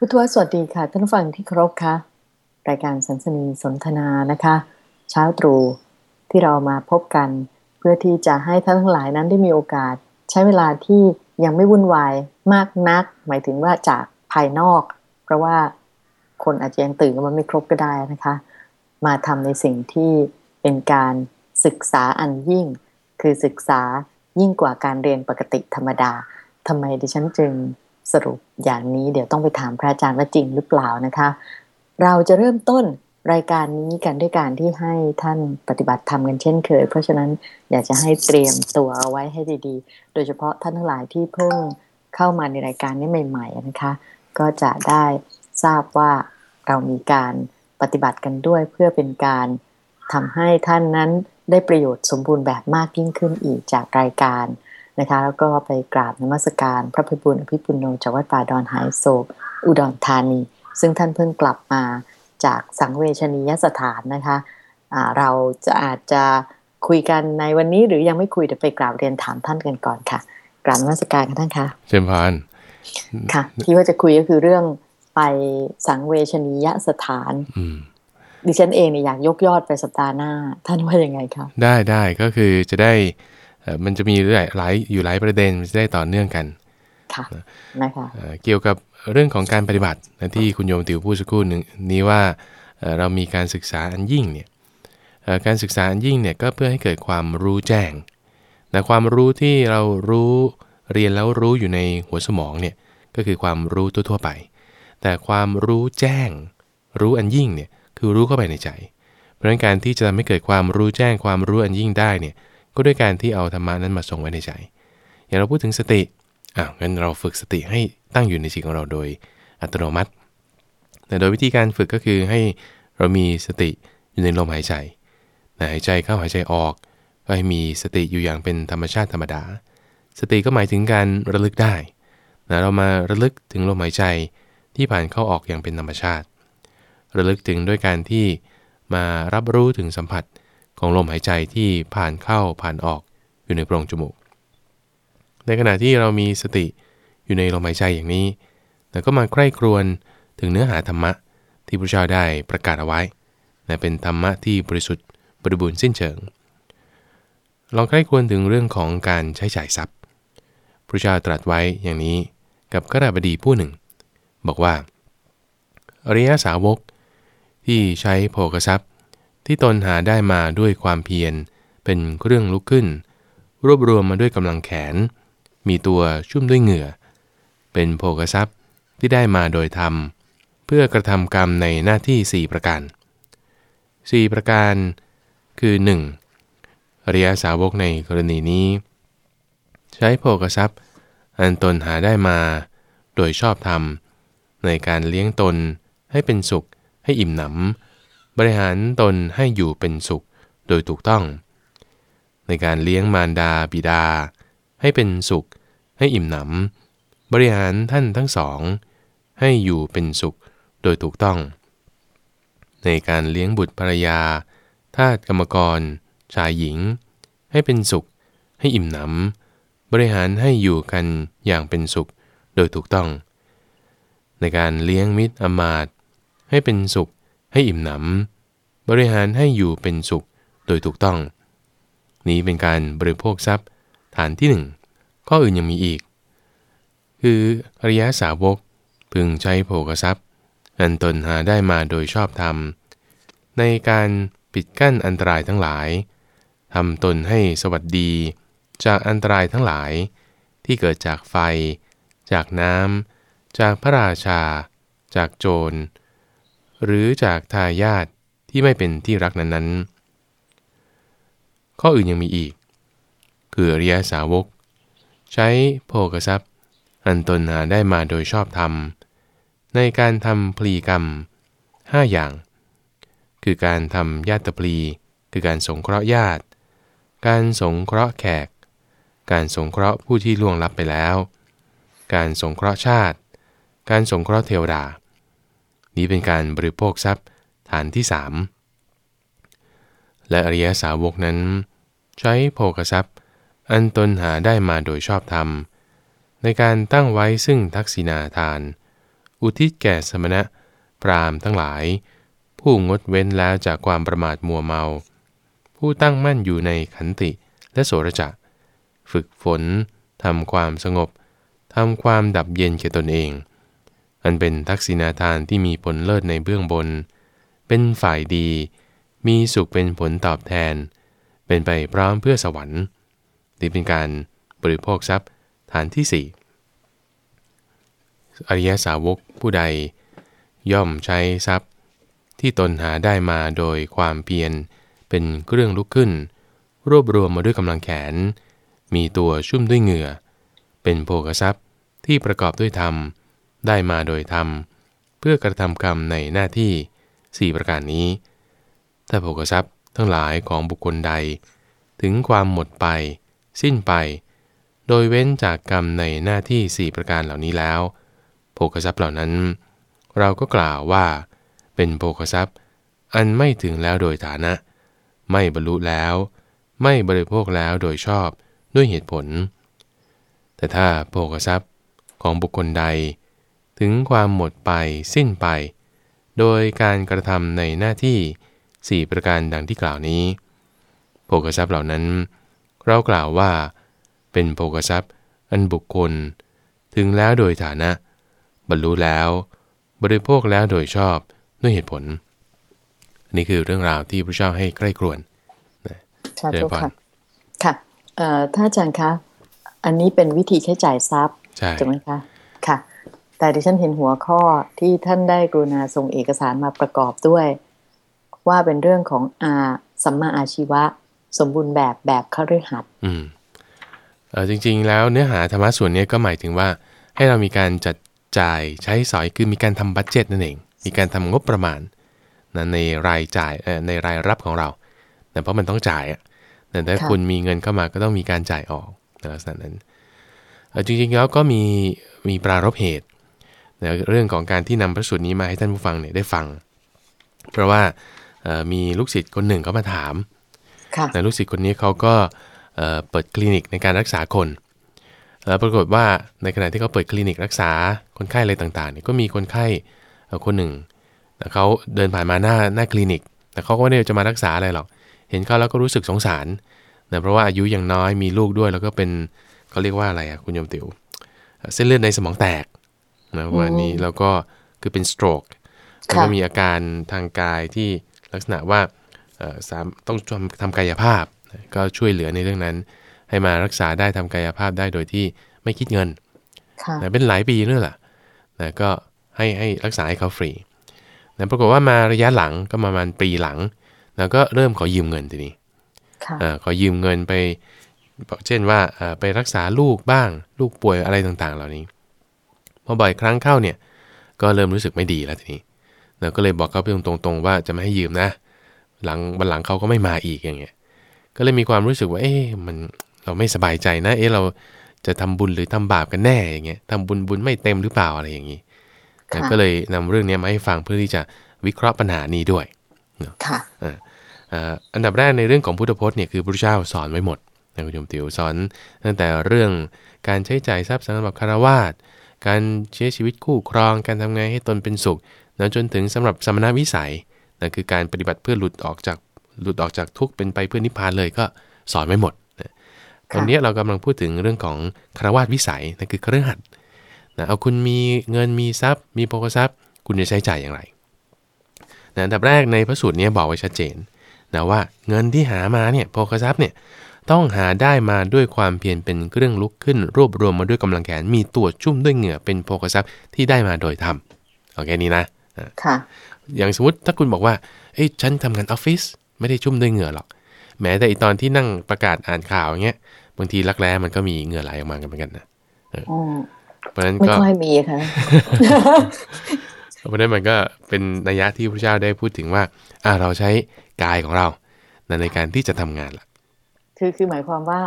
พุทธวสวัสดีค่ะ ท่านผู้ฟังที่เคารพค่ะ รายการสันสนีสนทนานะคะ เช้าตรู่ที่เรามาพบกัน เพื่อที่จะให้ท่านทั้งหลายนั้นได้มีโอกาส ใช้เวลาที่ยังไม่วุ่นวายมากนัก หมายถึงว่าจากภายนอก เพราะว่าคนอาจจะยังตื่นกันมาไม่ครบก็ได้นะคะ มาทำในสิ่งที่เป็นการศึกษาอันยิ่ง คือศึกษายิ่งกว่าการเรียนปกติธรรมดาทำไมดิฉันจึง สรุปอย่างนี้เดี๋ยวต้องไปถามพระอาจารย์ว่าจริงหรือเปล่านะคะ เราจะเริ่มต้นรายการนี้กันด้วยการที่ให้ท่านปฏิบัติธรรมกันเช่นเคย เพราะฉะนั้นอยากจะให้เตรียมตัวเอาไว้ให้ดีๆ โดยเฉพาะท่านทั้งหลายที่เพิ่งเข้ามาในรายการนี้ใหม่ๆนะคะ ก็จะได้ทราบว่าเรามีการปฏิบัติกันด้วยเพื่อเป็นการทำให้ท่านนั้นได้ประโยชน์สมบูรณ์แบบมากยิ่งขึ้นอีกจากรายการ นะคะแล้วก็ไปกราบนมัสการพระพิบูลอภิปุโนจากวัดป่าดอนหายโศกอุดรธานี ซึ่งท่านเพิ่งกลับมาจากสังเวชนียสถานนะคะะเราจะอาจจะคุยกันในวันนี้หรือยังไม่คุยเดี๋ยวไปกราบเรียนถามท่านกันก่อนค่ะ กราบนมัสการค่ะท่านคะเชิญพานค่ะ ที่ว่าจะคุยก็คือเรื่องไปสังเวชนียสถานดิฉันเองเนี่ยอยากยกยอดไปสัปดาห์หน้า ท่านว่ายังไงคะได้ได้ก็คือจะได้ มันจะมีหลายหลายอยู่หลายประเด็นมันจะได้ต่อเนื่องกันค่ะนะคะเกี่ยวกับเรื่องของการปฏิบัติที่คุณโยมติวพูดสักครู่หนึ่งนี้ว่าเรามีการศึกษาอันยิ่งเนี่ยการศึกษาอันยิ่งเนี่ยก็เพื่อให้เกิดความรู้แจ้งแต่ความรู้ที่เรารู้เรียนแล้วรู้อยู่ในหัวสมองเนี่ยก็คือความรู้ทั่วๆไป แต่ความรู้แจ้ง รู้อันยิ่งเนี่ยคือรู้เข้าไปในใจ เพราะฉะนั้นการที่จะทำให้เกิดความรู้แจ้งความรู้อันยิ่งได้เนี่ย ก็ด้วยการที่เอาธรรมะนั้นมาทรงไว้ในใจ อย่างเราพูดถึงสติอ้าวงั้นเราฝึกสติให้ตั้งอยู่ในจิตของเราโดยอัตโนมัติ แต่โดยวิธีการฝึกก็คือให้เรามีสติอยู่ในลมหายใจหายใจเข้าหายใจออก ก็ให้มีสติอยู่อย่างเป็นธรรมชาติธรรมดา สติก็หมายถึงการระลึกได้นะเรามาระลึกถึงลมหายใจที่ผ่านเข้าออกอย่างเป็นธรรมชาติ ระลึกถึงด้วยการที่มารับรู้ถึงสัมผัส ของลมหายใจที่ผ่านเข้าผ่านออกอยู่ในโพรงจมูก ในขณะที่เรามีสติอยู่ในลมหายใจอย่างนี้ แต่ก็มาใคร่ครวญถึงเนื้อหาธรรมะที่พระเจ้าได้ประกาศเอาไว้นะเป็นธรรมะที่บริสุทธิ์บริบูรณ์สิ้นเชิง ลองใคร่ครวญถึงเรื่องของการใช้จ่ายทรัพย์ พระเจ้าตรัสไว้อย่างนี้กับขราบดีผู้หนึ่ง บอกว่า อริยสาวกที่ใช้โภกทรัพย์ ที่ตนหาได้มาด้วยความเพียร เป็นเครื่องลุกขึ้น รวบรวมมาด้วยกำลังแขน มีตัวชุ่มด้วยเหงื่อ เป็นโภกทรัพย์ที่ได้มาโดยธรรม เพื่อกระทำกรรมในหน้าที่ 4 ประการ 4 ประการ คือ 1. อริยสาวกในกรณีนี้ ใช้โภกทรัพย์ อันตนหาได้มา โดยชอบธรรม ในการเลี้ยงตนให้เป็นสุขให้อิ่มหนำ บริหารตนให้อยู่เป็นสุขโดยถูกต้อง ในการเลี้ยงมารดาบิดา ให้เป็นสุข ให้อิ่มหนำบริหารท่านทั้งสอง ให้อยู่เป็นสุขโดยถูกต้อง ในการเลี้ยงบุตรภรรยาทาสกรรมกร ชายหญิง ให้เป็นสุข ให้อิ่มหนำบริหารให้อยู่กันอย่างเป็นสุขโดยถูกต้อง ในการเลี้ยงมิตรอมาตให้เป็นสุข ให้อิ่มหนำบริหารให้อยู่เป็นสุขโดยถูกต้อง นี้เป็นการบริโภคทรัพย์ฐานที่หนึ่งข้ออื่นยังมีอีก คืออริยสาวกพึงใช้โภกทรัพย์ อันตนหาได้มาโดยชอบธรรม ในการปิดกั้นอันตรายทั้งหลายทำตนให้สวัสดี จากอันตรายทั้งหลาย ที่เกิดจากไฟ จากน้ำจากพระราชา จากโจร หรือจากทายาทที่ไม่เป็นที่รักนั้นๆ ข้ออื่นยังมีอีก คืออริยสาวก ใช้โภกทรัพย์ อันตนหาได้มาโดยชอบธรรม ในการทำพลีกรรม 5 อย่าง คือการทำญาติพลีคือการสงเคราะห์ญาติ การสงเคราะห์แขก การสงเคราะห์ผู้ที่ล่วงลับไปแล้ว การสงเคราะห์ชาติ การสงเคราะห์เทวดา นี้เป็นการบริโภคทรัพย์ฐานที่ 3 และอริยสาวกนั้น ใช้โภคทรัพย์ อันตนหาได้มาโดยชอบธรรม ในการตั้งไว้ซึ่งทักษิณาทาน อุทิศแก่สมณะพรามทั้งหลาย ผู้งดเว้นแล้วจากความประมาทมัวเมา ผู้ตั้งมั่นอยู่ในขันติและโสรจะ ฝึกฝนทำความสงบทำความดับเย็นแก่ตนเอง อันเป็นทักษิณาทานที่มีผลเลิศในเบื้องบน เป็นฝ่ายดี มีสุขเป็นผลตอบแทน เป็นไปพร้อมเพื่อสวรรค์นี่เป็นการบริโภคทรัพย์ฐานที่สี่อริยสาวกผู้ใด ย่อมใช้ทรัพย์ ที่ตนหาได้มาโดยความเพียรเป็นเครื่องลุกขึ้น รวบรวมมาด้วยกำลังแขน มีตัวชุ่มด้วยเหงื่อ เป็นโภกทรัพย์ที่ประกอบด้วยธรรม ได้มาโดยธรรม เพื่อกระทำกรรมในหน้าที่ 4 ประการนี้ ถ้าโภกทรัพย์ทั้งหลายของบุคคลใด ถึงความหมดไป สิ้นไป โดยเว้นจากกรรมในหน้าที่ 4 ประการเหล่านี้แล้วโภคทรัพย์เหล่านั้น เราก็กล่าวว่า เป็นโภคทรัพย์ อันไม่ถึงแล้วโดยฐานะ ไม่บรรลุแล้ว ไม่บริโภคแล้วโดยชอบด้วยเหตุผล แต่ถ้าโภคทรัพย์ของบุคคลใด ถึงความหมดไปสิ้นไป โดยการกระทำในหน้าที่ 4 ประการดังที่กล่าวนี้โภคทรัพย์เหล่านั้น เรากล่าวว่า เป็นโภคทรัพย์อันบุคคล ถึงแล้วโดยฐานะ บรรลุแล้ว บริโภคแล้วโดยชอบด้วยเหตุผล นี่คือเรื่องราวที่พระเจ้าให้ใกล้ครวนนะค่ะทุกค่ะค่ะถ้าอาจารย์คะ อันนี้เป็นวิธีใช้จ่ายทรัพย์ใช่ถูกไหมคะค่ะ แต่ดิฉันเห็นหัวข้อที่ท่านได้กรุณาส่งเอกสารมาประกอบด้วย ว่าเป็นเรื่องของอาสัมมาอาชีวะ สมบูรณ์แบบแบบคฤหัสถ์อืมเออจริง ๆ แล้วเนื้อหาธรรมะส่วนนี้ก็หมายถึงว่า ให้เรามีการจัดจ่ายใช้สอยคือมีการทำบัตเจ็ตนั่นเอง มีการทำงบประมาณนะในรายจ่ายในรายรับของเราแต่เพราะมันต้องจ่ายอะแต่ถ้าคุณมีเงินเข้ามาก็ต้องมีการจ่ายออกในลักษณะนั้นจริงๆแล้วก็มีมีปรารบเหตุนะ เรื่องของการที่นำพระสูตรนี้มาให้ท่านผู้ฟังเนี่ยได้ฟัง เพราะว่ามีลูกศิษย์คนหนึ่งเขามาถามแต่ลูกศิษย์คนนี้เขาก็เปิดคลินิกในการรักษาคน แล้วปรากฏว่าในขณะที่เขาเปิดคลินิกรักษาคนไข้อะไรต่างๆเนี่ยก็มีคนไข้คนหนึ่งเขาเดินผ่านมาหน้าหน้าคลินิก แต่เขาก็ไม่ได้จะมารักษาอะไรหรอก เห็นเขาแล้วก็รู้สึกสงสารนะเพราะว่าอายุยังน้อยมีลูกด้วยแล้วก็เป็นเขาเรียกว่าอะไรอะคุณโยมติว๋วเส้นเลือดในสมองแตก นะวันนี้แล้วก็คือเป็นสโตรกแล้วก็มีอาการทางกายที่ลักษณะว่าต้องทำกายภาพ ก็ช่วยเหลือในเรื่องนั้น ให้มารักษาได้ทำกายภาพได้โดยที่ไม่คิดเงินนะเป็นหลายปีนั่นแหละนะก็ให้ให้รักษาให้เขาฟรีนะปรากฏว่ามาระยะหลังก็ประมาณปีหลังนะก็เริ่มขอยืมเงินทีนี้ขอยืมเงินไป เช่นว่าไปรักษาลูกบ้าง ลูกป่วยอะไรต่างๆ เหล่านี้ พอบ่อยครั้งเข้าเนี่ยก็เริ่มรู้สึกไม่ดีแล้วทีนี้เราก็เลยบอกเขาเพียงตรงๆว่าจะไม่ให้ยืมนะ หลังบันหลังเขาก็ไม่มาอีกอย่างเงี้ยก็เลยมีความรู้สึกว่าเอ๊ะมันเราไม่สบายใจนะ เอ๊ะเราจะทำบุญหรือทำบาปกันแน่อย่างเงี้ยทำบุญบุญไม่เต็มหรือเปล่าอะไรอย่างงี้ก็เลยนำเรื่องนี้มาให้ฟังเพื่อที่จะวิเคราะห์ปัญหานี้ด้วยค่ะอันดับแรกในเรื่องของพุทธพจน์เนี่ยคือพระเจ้าสอนไว้หมดนะคุณโยมติวสอนตั้งแต่เรื่องการใช้จ่ายทรัพย์สำหรับคารวาส การใช้ชีวิตคู่ครอง การทำงานให้ตนเป็นสุขนะจนถึงสำหรับสมณวิสัยนั่นคือการปฏิบัติเพื่อหลุดออกจากหลุดออกจากทุกข์เป็นไปเพื่อนิพพานเลยก็สอนไว้หมดตอนนี้เรากำลังพูดถึงเรื่องของคารวาสวิสัยนั่นคือเครือขัดนะเอาคุณมีเงินมีทรัพย์ มีโภคทรัพย์ คุณจะใช้จ่ายอย่างไรนะอันดับแรกในพระสูตรนี้บอกไว้ชัดเจนนะว่าเงินที่หามาเนี่ยโภคทรัพย์เนี่ย ต้องหาได้มาด้วยความเพียรเป็นเครื่องลุกขึ้น รวบรวมมาด้วยกำลังแขน มีตัวชุ่มด้วยเหงื่อเป็นโภคทรัพย์ที่ได้มาโดยธรรมโอเคนี้นะค่ะ อย่างสมมติถ้าคุณบอกว่าเอ้ยฉันทำงานออฟฟิศไม่ได้ชุ่มด้วยเหงื่อหรอก แม้แต่อีตอนที่นั่งประกาศอ่านข่าวอย่างเงี้ยบางทีรักแร้มันก็มีเหงื่อไหลออกมากันเหมือนกันนะเพราะนั้นก็ไม่ค่อยมีค่ะเพราะนั้นมันก็เป็นนัยยะที่พระเจ้าได้พูดถึงว่าอ่าเราใช้กายของเราในการที่จะทำงานล่ะ คือคือหมายความว่า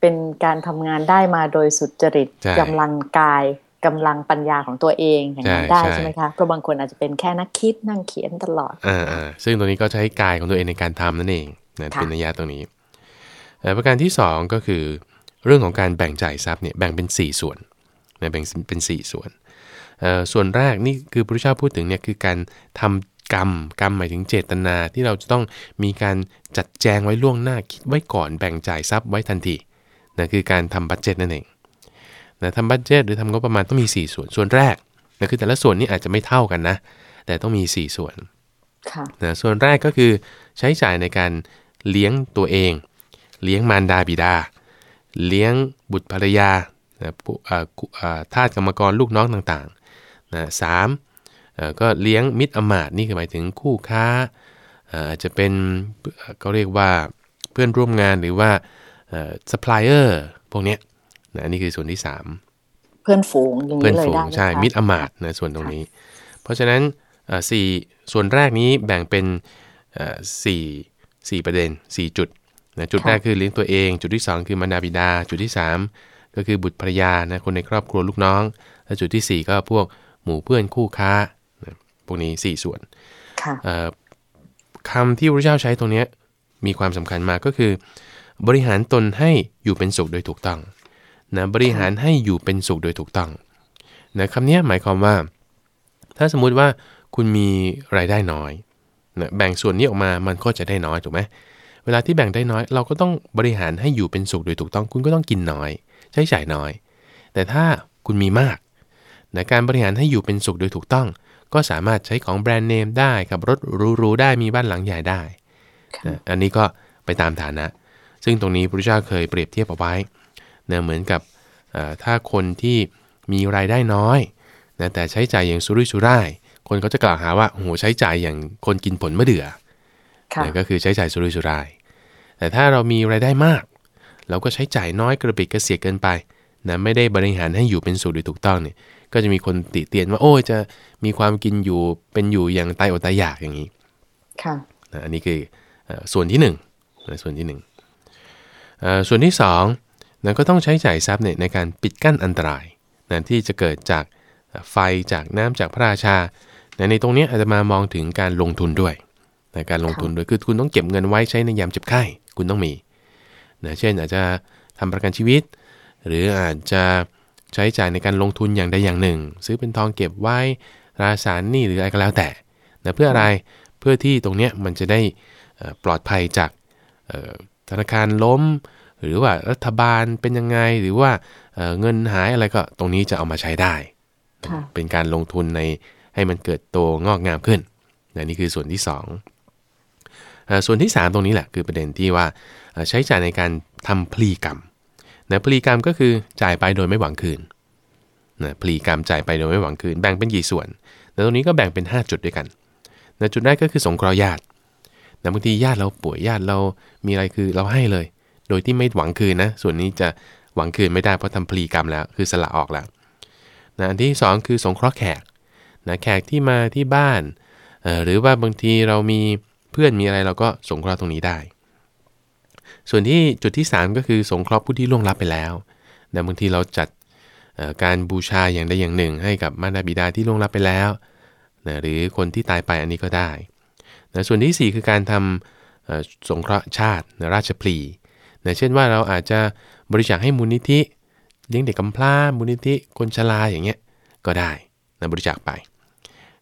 เป็นการทำงานได้มาโดยสุจริตกำลังกายกำลังปัญญาของตัวเองอย่างนั้นได้ใช่ไหมคะเพราะบางคนอาจจะเป็นแค่นักคิดนั่งเขียนตลอดอ่าซึ่งตรงนี้ก็ใช้กายของตัวเองในการทำนั่นเองนะเป็นนัยยะตรงนี้ประการที่ 2 ก็คือเรื่องของการแบ่งจ่ายทรัพย์เนี่ยแบ่งเป็น 4 ส่วนนะแบ่งเป็น 4 ส่วนส่วนแรกนี่คือพระเจ้าพูดถึงเนี่ยคือการทำ กรรม กรรมหมายถึงเจตนาที่เราจะต้องมีการจัดแจงไว้ล่วงหน้าคิดไว้ก่อนแบ่งจ่ายทรัพย์ไว้ทันทีนะคือการทำบัตเจ็ตนั่นเองนะทำบัตเจ็ตหรือทำงบประมาณต้องมี 4 ส่วนส่วนแรกนะคือแต่ละส่วนนี้อาจจะไม่เท่ากันนะ แต่ต้องมี 4 ส่วนนะส่วนแรกก็คือใช้จ่ายในการเลี้ยงตัวเอง เลี้ยงมารดาบิดา เลี้ยงบุตรภรรยาทาสกรรมกรลูกน้องต่างๆนะสาม ก็เลี้ยงมิตรอำมาตย์นี่คือหมายถึงคู่ค้าอาจจะเป็นก็เรียกว่าเพื่อนร่วมงานหรือว่าซัพพลายเออร์พวกนี้นะนี่คือส่วนที่ 3 เพื่อนฝูงอย่างนี้เลยได้ใช่มิตรอมาตนะส่วนตรงนี้ เพราะฉะนั้นสี่ส่วนแรกนี้แบ่งเป็นสี่สี่ประเด็น 4 จุดนะจุดแรกคือเลี้ยงตัวเอง จุดที่ 2 คือมารดาบิดา จุดที่ 3 ก็คือบุตรภรรยานะคนในครอบครัวลูกน้อง และจุดที่ 4 ก็พวกหมู่เพื่อนคู่ค้านะพ วกนี้ 4 ส่วนคำที่พระเจ้าใช้ตรงนี้มีความสำคัญมากก็คือ บริหารตนให้อยู่เป็นสุขโดยถูกต้องนะบริหารให้อยู่เป็นสุขโดยถูกต้องนะคำนี้หมายความว่า ถ้าสมมุติว่าคุณมีรายได้น้อยนะแบ่งส่วนนี้ออกมามันก็จะได้น้อยถูกไหมเวลาที่แบ่งได้น้อย เราก็ต้องบริหารให้อยู่เป็นสุขโดยถูกต้อง คุณก็ต้องกินน้อย ใช้จ่ายน้อย แต่ถ้าคุณมีมากนะการบริหารให้อยู่เป็นสุขโดยถูกต้อง ก็สามารถใช้ของแบรนด์เนมได้ขับรถหรูๆได้มีบ้านหลังใหญ่ได้นะอันนี้ก็ไปตามฐานะ ซึ่งตรงนี้พระเจ้าเคยเปรียบเทียบเอาไว้นะเหมือนกับถ้าคนที่มีรายได้น้อยนะแต่ใช้จ่ายอย่างสุรุ่ยสุร่าย คนก็จะกล่าวหาว่าโอ้โหใช้จ่ายอย่างคนกินผลมะเดื่อนะก็คือใช้จ่ายสุรุ่ยสุร่าย แต่ถ้าเรามีรายได้มาก เราก็ใช้จ่ายน้อยกระปิดกระเสียเกินไปนะไม่ได้บริหารให้อยู่เป็นสุขโดยถูกต้องเนี่ย ก็จะมีคนติเตียนว่าโอ้ยจะมีความกินอยู่เป็นอยู่อย่างตายอดตายอยากอย่างนี้ ค่ะนะอันนี้คือส่วนที่1นส่วนที่1ส่วนที่2นะก็ต้องใช้จ่ายทรัพย์เนี่ยในการปิดกั้นอันตรายนะที่จะเกิดจากไฟจากน้ำจากพระราชานะในตรงนี้อาจจะมามองถึงการลงทุนด้วยนะการลงทุนด้วยคือคุณต้องเก็บเงินไว้ใช้ในยามเจ็บไข้คุณต้องมีนะเช่นอาจจะทำประกันชีวิต หรืออาจจะ ใช้จ่ายในการลงทุนอย่างใดอย่างหนึ่ง ซื้อเป็นทองเก็บไว้ราสารหนี้หรืออะไรก็แล้วแต่นะเพื่ออะไรเพื่อที่ตรงนี้มันจะได้ปลอดภัยจากธนาคารล้ม หรือว่ารัฐบาลเป็นยังไงหรือว่าเงินหายอะไรก็ตรงนี้จะเอามาใช้ได้ เป็นการลงทุนในให้มันเกิดโตงอกงามขึ้นนี่คือส่วนที่2ส่วนที่ 3 ตรงนี้แหละคือประเด็นที่ว่าใช้จ่ายในการทำพลีกรรม นะพลีกรรมก็คือจ่ายไปโดยไม่หวังคืนนะพลีกรรมจ่ายไปโดยไม่หวังคืนแบ่งเป็นกี่ส่วนนะตรงนี้ก็แบ่งเป็น 5 จุดด้วยกันนะจุดแรกก็คือสงเคราะห์ญาตินะบางทีญาติเราป่วยญาติเรามีอะไรคือเราให้เลย โดยที่ไม่หวังคืนนะ ส่วนนี้จะหวังคืนไม่ได้เพราะทำพลีกรรมแล้ว คือสละออกแล้วนะอันที่ 2 คือสงเคราะห์แขกนะแขกที่มาที่บ้าน หรือว่าบางทีเรามีเพื่อนมีอะไรเราก็สงเคราะห์ตรงนี้ได้ ส่วนที่จุดที่ 3 ก็คือสงเคราะห์ผู้ที่ล่วงลับไปแล้วนะบางทีเราจัดการบูชาอย่างใดอย่างหนึ่ง ให้กับมารดาบิดาที่ล่วงลับไปแล้วนะหรือคนที่ตายไปอันนี้ก็ได้นะส่วนที่ 4 คือการทำสงเคราะห์ชาตินะราชพลีนะเช่นว่าเราอาจจะบริจาคให้มูลนิธิเลี้ยงเด็กกำพร้ามูลนิธิคนชราอย่างเงี้ยก็ได้นะบริจาคไป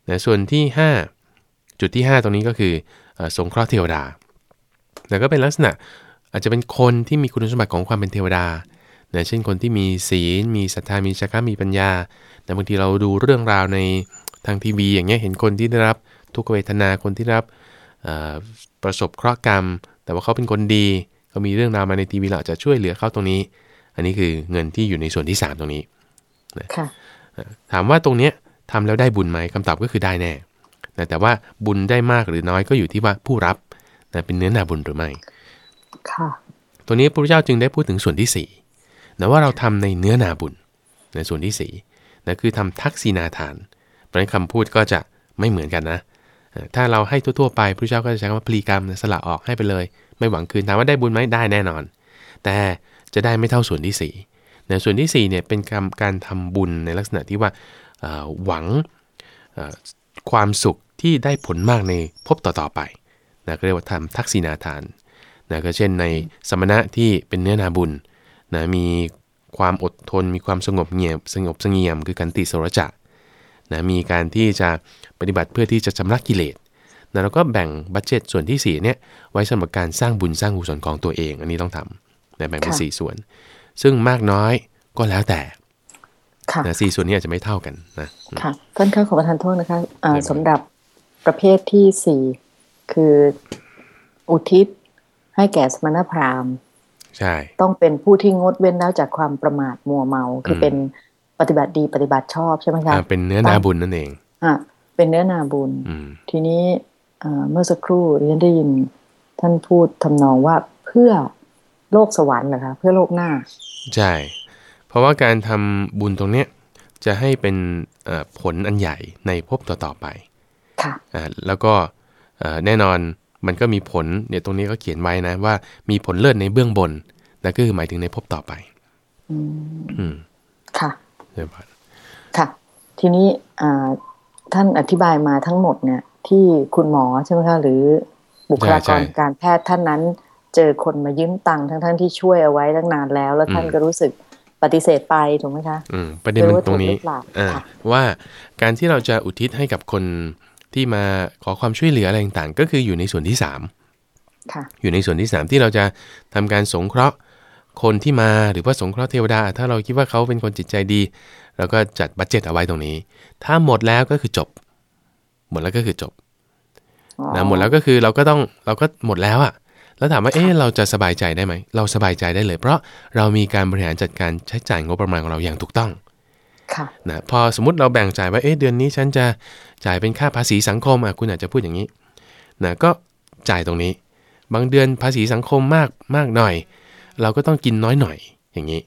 นะส่วนที่ 5 จุดที่ 5 ตรงนี้ก็คือสงเคราะห์เทวดานะก็เป็นลักษณะ อาจจะเป็นคนที่มีคุณสมบัติของความเป็นเทวดานะเช่นคนที่มีศีล มีศรัทธา มีชักมีปัญญาแต่บางทีเราดูเรื่องราวในทางทีวี อย่างเงี้ย เห็นคนที่ได้รับทุกขเวทนา คนที่รับประสบเคราะห์กรรม แต่ว่าเขาเป็นคนดีเขามีเรื่องราวมาในทีวีเราจะช่วยเหลือเขาตรงนี้ อันนี้คือเงินที่อยู่ในส่วนที่ 3 ตรงนี้ถามว่าตรงเนี้ยทำแล้วได้บุญไหมคำตอบก็คือได้แน่ แต่ว่าบุญได้มากหรือน้อยก็อยู่ที่ว่าผู้รับเป็นเนื้อนาบุญหรือไม่ ค่ะตัวนี้พระพุทธเจ้าจึงได้พูดถึงส่วนที่4นะว่าเราทำในเนื้อนาบุญในส่วนที่4นะคือทำทักษีนาทาน เพราะนั้นคำพูดก็จะไม่เหมือนกันนะ ถ้าเราให้ทั่วๆไปพระเจ้าก็จะใช้คำว่าพลีกรรมสละออกให้ไปเลย ไม่หวังคืนถามว่าได้บุญไหมได้แน่นอน แต่จะได้ไม่เท่าส่วนที่ 4 ในส่วนที่4เนี่ยเป็นการการทำบุญในลักษณะที่ว่าหวังความสุขที่ได้ผลมากในพบต่อๆไปนะก็เรียกว่าทำทักษิณาทาน นะก็เช่นในสมณะที่เป็นเนื้อนาบุญนะมีความอดทน มีความสงบเงียบสงบสงเงียมคือกันติสรจะนะมีการที่จะปฏิบัติเพื่อที่จะชำระกิเลสนะเราก็แบ่งบัตเจ็ตส่วนที่4เนี่ยไว้สำหรับการสร้างบุญสร้างกุศลของตัวเอง อันนี้ต้องทำนะแบ่งเป็นค่ะสี่ส่วน ซึ่งมากน้อยก็แล้วแต่ค่ะนะสี่ส่วนนี้อาจจะไม่เท่ากันนะค่ะท่านคะขอประทานโทษนะคะอ่าเดี๋ยวสำหรับประเภทที่สี่คืออุทิศ ให้แก่สมณพราหมณ์ใช่ต้องเป็นผู้ที่งดเว้นแล้วจากความประมาทมัวเมา คืออมเป็นปฏิบัติดีปฏิบัติชอบใช่ไหมคะอ่าเป็นเนื้อนาบุญนั่นเองอะเป็นเนื้อนาบุญอืมทีนี้เอ่อเมื่อสักครู่ดิฉันได้ยินท่านพูดทำนองว่าเพื่อโลกสวรรค์เหรอคะเพื่อโลกหน้า ใช่ เพราะว่าการทำบุญตรงเนี้ยจะให้เป็นเอ่อผลอันใหญ่ในภพต่อๆไป ค่ะอ่าแล้วก็เอ่อแน่นอน มันก็มีผลเนี่ยตรงนี้ก็เขียนไว้นะว่ามีผลเลิศในเบื้องบนนั่นก็คือหมายถึงในภพต่อไป อืมอืมค่ะเรียบร้อยค่ะ ทีนี้อ่าท่านอธิบายมาทั้งหมดเนี่ย ที่คุณหมอใช่ไหมคะหรือบุคลากรการแพทย์ท่านนั้น เจอคนมายืมตังค์ทั้งท่านที่ช่วยเอาไว้ตั้งนานแล้ว แล้วท่านก็รู้สึกปฏิเสธไปถูกไหมคะ อืมประเด็นมันตรงนี้หรือว่าถูกหรือเปล่าอ่าค่ะว่าการที่เราจะอุทิศให้กับคน ที่มาขอความช่วยเหลืออะไรต่างๆ ก็คืออยู่ในส่วนที่3ค่ะอยู่ในส่วนที่ 3 ที่เราจะทำการสงเคราะห์คนที่มาหรือว่าสงเคราะห์เทวดา ถ้าเราคิดว่าเขาเป็นคนจิตใจดีเราก็จัดบัตเจ็ตเอาไว้ตรงนี้ ถ้าหมดแล้วก็คือจบ หมดแล้วก็คือจบนะหมดแล้วก็คือเราก็ต้องเราก็หมดแล้วอะแล้วถามว่าเอ๊ะเราจะสบายใจได้ไหม เราสบายใจได้เลย เพราะเรามีการบริหารจัดการใช้จ่ายงบประมาณของเราอย่างถูกต้องค่ะ นะพอสมมติเราแบ่งจ่ายว่าเอ๊ะเดือนนี้ฉันจะจ่ายเป็นค่าภาษีสังคมอะคุณอาจจะพูดอย่างนี้นะก็จ่ายตรงนี้ บางเดือนภาษีสังคมมากมากหน่อย เราก็ต้องกินน้อยหน่อยอย่างนี้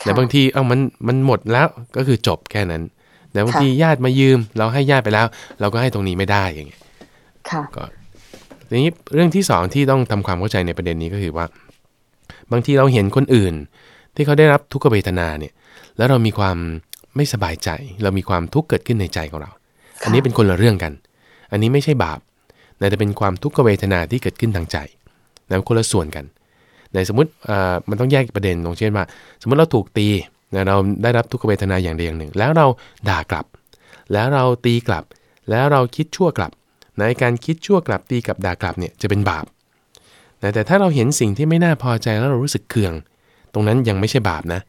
ค่ะแต่บางทีเอ้ามันมันหมดแล้วก็คือจบแค่นั้นแต่บางทีญาติมายืม เราให้ญาติไปแล้ว เราก็ให้ตรงนี้ไม่ได้อย่างเงี้ยค่ะก็ทีนี้เรื่องที่สองที่ต้องทำความเข้าใจในประเด็นนี้ก็คือว่า บางทีเราเห็นคนอื่น ที่เขาได้รับทุกขเวทนาเนี่ย แล้วเรามีความ ไม่สบายใจ เรามีความทุกข์เกิดขึ้นในใจของเรา อันนี้เป็นคนละเรื่องกัน อันนี้ไม่ใช่บาปแต่จะเป็นความทุกขเวทนาที่เกิดขึ้นทางใจนะคนละส่วนกันในสมมติเอ่อมันต้องแยกประเด็นตรงเช่นว่า สมมติเราถูกตีนะเราได้รับทุกขเวทนาอย่างใดอย่างหนึ่ง แล้วเราด่ากลับ แล้วเราตีกลับ แล้วเราคิดชั่วกลับ ในการคิดชั่วกลับตีกลับด่ากลับเนี่ยจะเป็นบาปนะแต่ถ้าเราเห็นสิ่งที่ไม่น่าพอใจแล้วเรารู้สึกเคือง ตรงนั้นยังไม่ใช่บาปนะ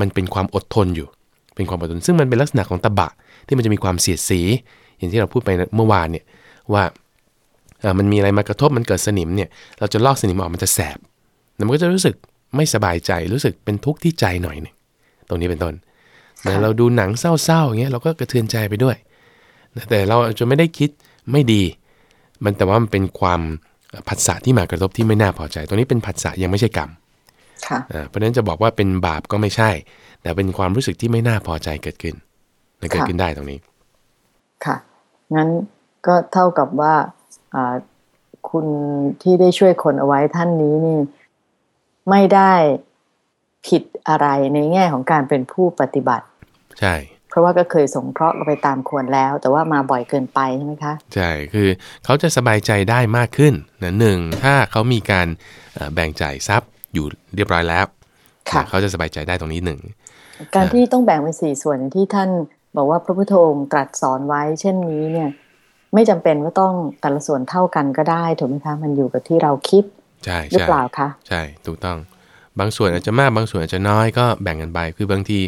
มันเป็นความอดทนอยู่ เป็นความอดทนซึ่งมันเป็นลักษณะของตบะที่มันจะมีความเสียดสี อย่างที่เราพูดไปเมื่อวานเนี่ยว่าเอ่อมันมีอะไรมากระทบมันเกิดสนิมเนี่ยเราจะลอกสนิมออกมันจะแสบแล้วมันก็จะรู้สึกไม่สบายใจรู้สึกเป็นทุกข์ที่ใจหน่อยหนึ่งตรงนี้เป็นต้นนะเราดูหนังเศร้าๆอย่างเงี้ยเราก็กระเทือนใจไปด้วยนะแต่เราจะไม่ได้คิดไม่ดี มันแต่ว่ามันเป็นความผัสสะที่มากระทบที่ไม่น่าพอใจ ตรงนี้เป็นผัสสะยังไม่ใช่กรรมค่ะอ่าเพราะฉะนั้นจะบอกว่าเป็นบาปก็ไม่ใช่ แต่เป็นความรู้สึกที่ไม่น่าพอใจเกิดขึ้นนะเกิดขึ้นได้ตรงนี้ ค่ะ งั้นก็เท่ากับว่าอ่าคุณที่ได้ช่วยคนเอาไว้ท่านนี้นี่ ไม่ได้ผิดอะไรในแง่ของการเป็นผู้ปฏิบัติ ใช่ เพราะว่าก็เคยสงเคราะห์กันไปตามควรแล้ว แต่ว่ามาบ่อยเกินไปใช่ไหมคะ ใช่ คือเขาจะสบายใจได้มากขึ้นนะหนึ่งถ้าเขามีการเอ่อแบ่งจ่ายทรัพย์อยู่เรียบร้อยแล้วค่ะนะ เขาจะสบายใจได้ตรงนี้หนึ่งการที่ต้องแบ่งเป็นสี่ส่วนอย่างที่ท่านบอกว่าพระพุทธองค์ตรัสสอนไว้ เช่นนี้เนี่ย ไม่จำเป็นว่าต้องแต่ละส่วนเท่ากันก็ได้ถูกไหมคะมันอยู่กับที่เราคิดใช่หรือใช่เปล่าคะใช่ถูกต้อง บางส่วนอาจจะมากบางส่วนอาจจะน้อยก็แบ่งกันไปคือบางที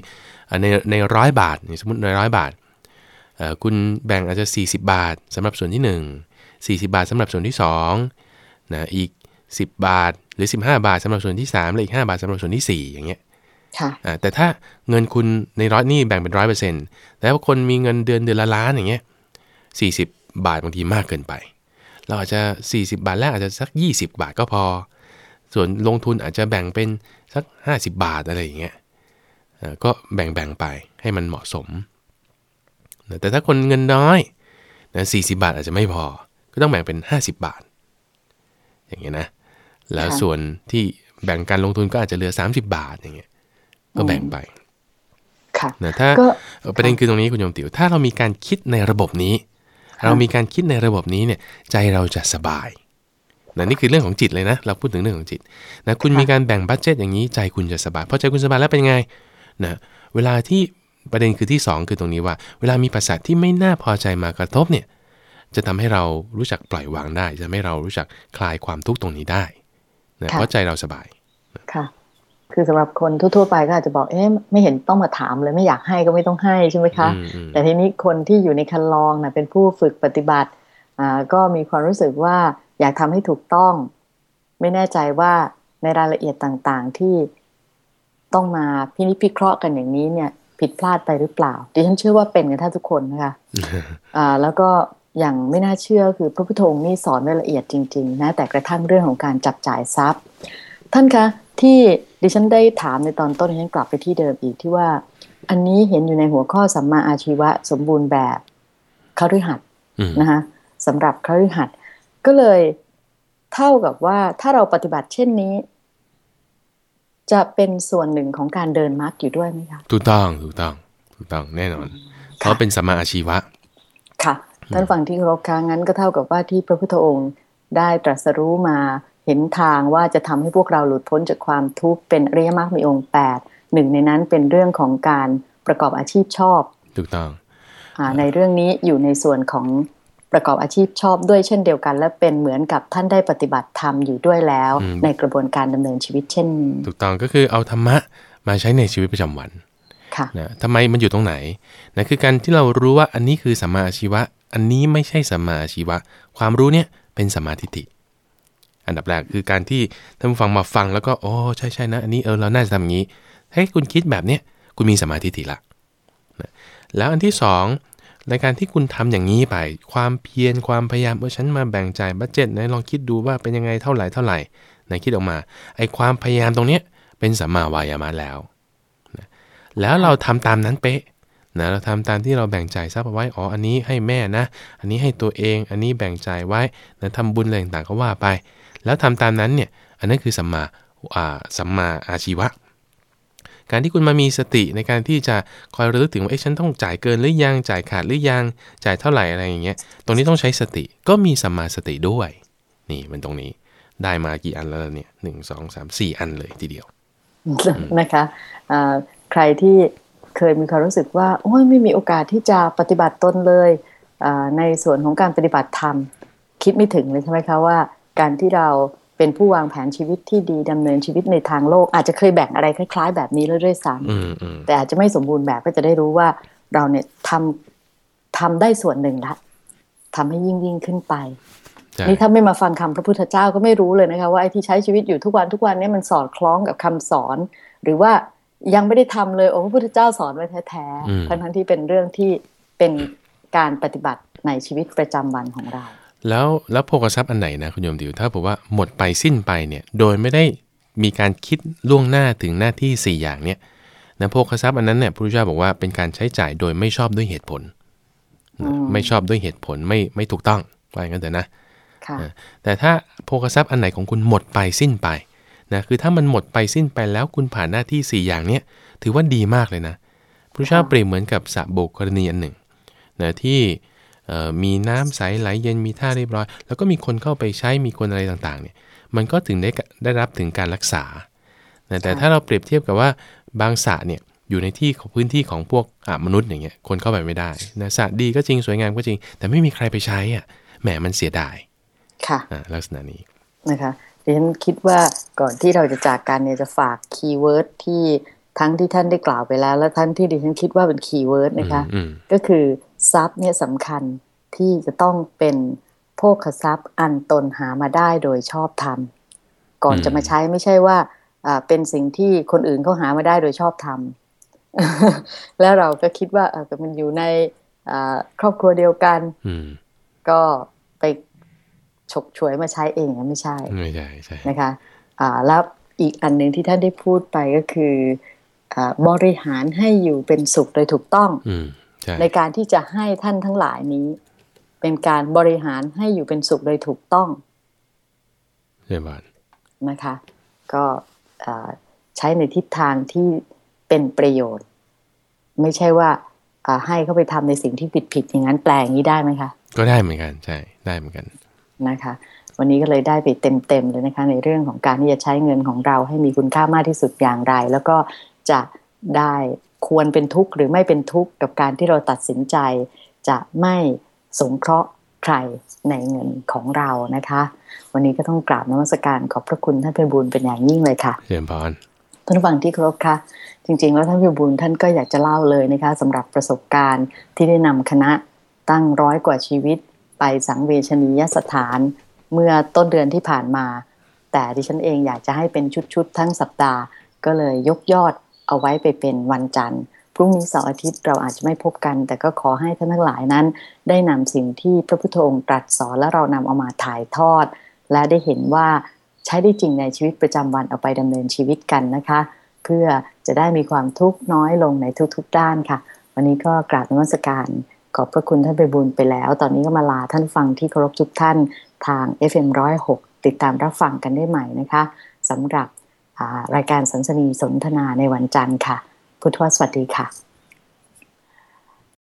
อะในในร้อยบาทนี่สมมติในร้อยบาทเอ่อคุณแบ่งอาจจะ 40 บาทสำหรับส่วนที่ 1 40 บาทสำหรับส่วนที่2นะอีก 10 บาท หรือ 15 บาทสำหรับส่วนที่3และอีก 5 บาทสำหรับส่วนที่ 4 อย่างเงี้ยค่ะอ่าแต่ถ้าเงินคุณในร้อยนี่แบ่งเป็นร้อยเปอร์เซ็นต์แล้วคนมีเงินเดือนเดือนละล้านอย่างเงี้ยสี่สิบบาทบางทีมากเกินไป เราอาจจะ 40 บาทแรกอาจจะสัก 20 บาทก็พอ ส่วนลงทุนอาจจะแบ่งเป็นสัก 50 บาทอะไรอย่างเงี้ยอ่าก็แบ่งๆไปให้มันเหมาะสมนะแต่ถ้าคนเงินน้อยนะ40 บาทอาจจะไม่พอ ก็ต้องแบ่งเป็น 50 บาท อย่างเงี้ยนะ แล้วค่ะส่วนที่แบ่งการลงทุนก็อาจจะเหลือ 30 บาทอย่างเงี้ยก็แบ่งไปค่ะนะถ้าก็เอ่อประเด็นคือตรงนี้คุณโยมติ๋วถ้าเรามีการคิดในระบบนี้ค่ะเรามีการคิดในระบบนี้เนี่ยใจเราจะสบายนะนี่คือเรื่องของจิตเลยนะ เราพูดถึงเรื่องของจิตนะคุณมีการแบ่งบัตเจ็ตอย่างนี้ใจคุณจะสบายพอใจคุณสบายแล้วเป็นไงนะเวลาที่ประเด็นคือที่ 2 คือตรงนี้ว่า เวลามีภาษาที่ไม่น่าพอใจมากระทบเนี่ยจะทำให้เรารู้จักปล่อยวางได้ จะทำให้เรารู้จักคลายความทุกข์ตรงนี้ได้ นะเพราะใจเราสบายค่ะ คือสำหรับคนทั่วๆไปก็อาจจะบอกเอ๊ะไม่เห็นต้องมาถามเลยไม่อยากให้ก็ไม่ต้องให้ใช่ไหมคะ แต่ทีนี้คนที่อยู่ในคันลองนะเป็นผู้ฝึกปฏิบัติอ่าก็มีความรู้สึกว่าอยากทำให้ถูกต้อง ไม่แน่ใจว่าในรายละเอียดต่างๆที่ต้องมาพินิจพิเคราะห์กันอย่างนี้เนี่ยผิดพลาดไปหรือเปล่าดิฉันเชื่อว่าเป็นกันท่านทุกคนนะคะอ่าแล้วก็ อย่างไม่น่าเชื่อคือพระพุทธองค์นี่สอนไว้ละเอียดจริงๆนะแต่กระทั่งเรื่องของการจับจ่ายทรัพย์ ท่านคะที่ดิฉันได้ถามในตอนต้นดิฉันกลับไปที่เดิมอีกที่ว่า อันนี้เห็นอยู่ในหัวข้อสัมมาอาชีวะสมบูรณ์แบบคฤหัสถ์นะคะสำหรับคฤหัสถ์ก็เลยเท่ากับว่าถ้าเราปฏิบัติเช่นนี้ จะเป็นส่วนหนึ่งของการเดินมรรคอยู่ด้วยไหมคะถูกต้องถูกต้องถูกต้องแน่นอน เพราะเป็นสัมมาอาชีวะ ค่ะ ท่านฟังที่เคารพค้างงั้นก็เท่ากับว่าที่พระพุทธองค์ได้ตรัสรู้มาเห็นทางว่าจะทำให้พวกเราหลุดพ้นจากความทุกข์เป็นอริยมรรคมีองค์แปดหนึ่งในนั้นเป็นเรื่องของการประกอบอาชีพชอบถูกต้องอในเรื่องนี้อยู่ในส่วนของประกอบอาชีพชอบด้วยเช่นเดียวกัน และเป็นเหมือนกับท่านได้ปฏิบัติธรรมอยู่ด้วยแล้ว ในกระบวนการดำเนินชีวิตเช่นนี้ถูกต้องก็คือเอาธรรมะมาใช้ในชีวิตประจำวันค่ะนะทำไมมันอยู่ตรงไหนนะคือการที่เรารู้ว่าอันนี้คือสัมมาอาชีวะ อันนี้ไม่ใช่สัมมาชีวะ ความรู้เนี่ยเป็นสัมมาทิฏฐิอันดับแรกคือการที่ท่านฟังมาฟังแล้วก็โอ้ใช่ใช่นะอันนี้เออเราน่าจะทำอย่างนี้ให้คุณคิดแบบเนี้ยคุณมีสมาธิฏฐิละนะแล้วอันที่ 2 ในการที่คุณทำอย่างนี้ไป ความเพียรความพยายามเออฉันมาแบ่งจ่ายบัตเจ็ตนะลองคิดดูว่าเป็นยังไงเท่าไหร่เท่าไหร่นะคิดออกมาไอ้ความพยายามตรงเนี้ยเป็นสัมมาวายามะแล้วนะแล้วเราทำตามนั้นเป๊ะ นะเราทำตามที่เราแบ่งจ่ายทรัพย์เอาไว้ อ๋อ อันนี้ให้แม่นะ อันนี้ให้ตัวเอง อันนี้แบ่งจ่ายไว้นะทำบุญอะไรต่างๆก็ว่าไป แล้วทำตามนั้นเนี่ย อันนั้นคือสัมมาอ่าสัมมาอาชีวะ การที่คุณมามีสติในการที่จะคอยระลึกถึงว่า เอ๊ะ ฉันต้องจ่ายเกินหรือยัง จ่ายขาดหรือยัง จ่ายเท่าไหร่อะไรอย่างเงี้ย ตรงนี้ต้องใช้สติ ก็มีสัมมาสติด้วย นี่มันตรงนี้ ได้มากี่อันแล้วเนี่ยหนึ่งสองสามสี่อันเลยทีเดียว นะคะใครที่ เคยมีความรู้สึกว่า โอ้ยไม่มีโอกาสที่จะปฏิบัติตนเลยในส่วนของการปฏิบัติธรรม คิดไม่ถึงเลยใช่ไหมคะว่า การที่เราเป็นผู้วางแผนชีวิตที่ดีดำเนินชีวิตในทางโลก อาจจะเคยแบ่งอะไรคล้าย ๆ แบบนี้เรื่อยๆซ้ำแต่อาจจะไม่สมบูรณ์แบบก็จะได้รู้ว่าเราเนี่ยทำทำได้ส่วนหนึ่งละทำให้ยิ่งยิ่งขึ้นไปนี่ถ้าไม่มาฟังคำพระพุทธเจ้าก็ไม่รู้เลยนะคะว่าไอ้ที่ใช้ชีวิตอยู่ทุกวันทุกวันนี้มันสอดคล้องกับคำสอน หรือว่า ยังไม่ได้ทำเลยโอ้พระพุทธเจ้าสอนไว้แท้ๆทั้งทั้งที่เป็นเรื่องที่เป็นการปฏิบัติในชีวิตประจำวันของเรา แล้วแล้วโภคทรัพย์อันไหนนะคุณโยมดิวถ้าบอกว่าหมดไปสิ้นไปเนี่ยโดยไม่ได้มีการคิดล่วงหน้าถึงหน้าที่ 4 อย่างเนี่ยนะโภคทรัพย์อันนั้นเนี่ยพระพุทธเจ้าบอกว่าเป็นการใช้จ่ายโดยไม่ชอบด้วยเหตุผล ไม่ชอบด้วยเหตุผลไม่ไม่ถูกต้องว่าอย่างนั้นเถอะนะแต่ถ้าโภคทรัพย์อันไหนของคุณหมดไปสิ้นไป นะคือถ้ามันหมดไปสิ้นไปแล้วคุณผ่านหน้าที่ 4 อย่างเนี้ยถือว่าดีมากเลยนะพระเจ้าเปรียบเหมือนกับสระโบกกรณีอันหนึ่งนะที่มีน้ำใสไหลเย็นมีท่าเรียบร้อย แล้วก็มีคนเข้าไปใช้มีคนอะไรต่างๆเนี่ยมันก็ถึงได้ได้รับถึงการรักษานะแต่ถ้าเราเปรียบเทียบกับว่าบางสระเนี่ยอยู่ในที่ของพื้นที่ของพวกมนุษย์อย่างเงี้ยคนเข้าไปไม่ได้นะสระดีก็จริงสวยงามก็จริง แต่ไม่มีใครไปใช้อะแหมมันเสียดายค่ะลักษณะนี้นะคะ ดิฉันคิดว่าก่อนที่เราจะจากกันเนี่ยจะฝาก keyword ที่ทั้งที่ท่านได้กล่าวไปแล้ว และท่านที่ดิฉันคิดว่าเป็น keyword นะคะ ก็คือทรัพย์เนี่ยสำคัญที่จะต้องเป็นโภคทรัพย์อันตนหามาได้โดยชอบธรรมก่อนจะมาใช้ไม่ใช่ว่าเป็นสิ่งที่คนอื่นเขาหามาได้โดยชอบธรรมแล้วเราก็คิดว่าเออมันอยู่ในครอบครัวเดียวกันก็ไป ฉกฉวยมาใช้เองไม่ใช่ไม่ใช่ใช่นะคะอ่าแล้วอีกอันหนึ่งที่ท่านได้พูดไปก็คืออ่าบริหารให้อยู่เป็นสุขโดยถูกต้องใในการที่จะให้ท่านทั้งหลายนี้ เป็นการบริหารให้อยู่เป็นสุขโดยถูกต้องใช่บ้านนะคะ ก็ใช้ในทิศทางที่เป็นประโยชน์ ไม่ใช่ว่าให้เขาไปทำในสิ่งที่ผิดผิดอย่างนั้นแปลงนี้ได้ไหมคะ ก็ได้เหมือนกันใช่ได้เหมือนกัน นะคะ วันนี้ก็เลยได้ไปเต็มๆเลยนะคะ ในเรื่องของการที่จะใช้เงินของเราให้มีคุณค่ามากที่สุดอย่างไร แล้วก็จะได้ควรเป็นทุกข์หรือไม่เป็นทุกข์กับการที่เราตัดสินใจ จะไม่สงเคราะห์ใครในเงินของเรานะคะ วันนี้ก็ต้องกราบนมัสการขอบพระคุณท่านเพบุญเป็นอย่างยิ่งเลยค่ะเรียนพรท่านฟังที่ครบค่ะ จริง ๆ แล้วท่านเพบุญท่านก็อยากจะเล่าเลยนะคะสำหรับประสบการณ์ที่ได้นำคณะตั้งร้อยกว่าชีวิต ไปสังเวชนียสถานเมื่อต้นเดือนที่ผ่านมา แต่ดิฉันเองอยากจะให้เป็นชุดๆทั้งสัปดาห์ ก็เลยยกยอดเอาไว้ไปเป็นวันจันทร์พรุ่งนี้เสาร์อาทิตย์เราอาจจะไม่พบกัน แต่ก็ขอให้ท่านทั้งหลายนั้น ได้นำสิ่งที่พระพุทธองค์ตรัสสอนและเรานำเอามาถ่ายทอด และได้เห็นว่าใช้ได้จริงในชีวิตประจำวันเอาไปดำเนินชีวิตกันนะคะ เพื่อจะได้มีความทุกข์น้อยลงในทุกๆด้านค่ะ วันนี้ก็กราบนมัสการ ขอบพระคุณท่านไปบุญไปแล้ว ตอนนี้ก็มาลาท่านฟังที่เคารพทุกท่านทาง FM106 ติดตามรับฟังกันได้ใหม่นะคะสำหรับรายการสัมสนีสนทนาในวันจันทร์ค่ะ พุทธวสวัสดีค่ะ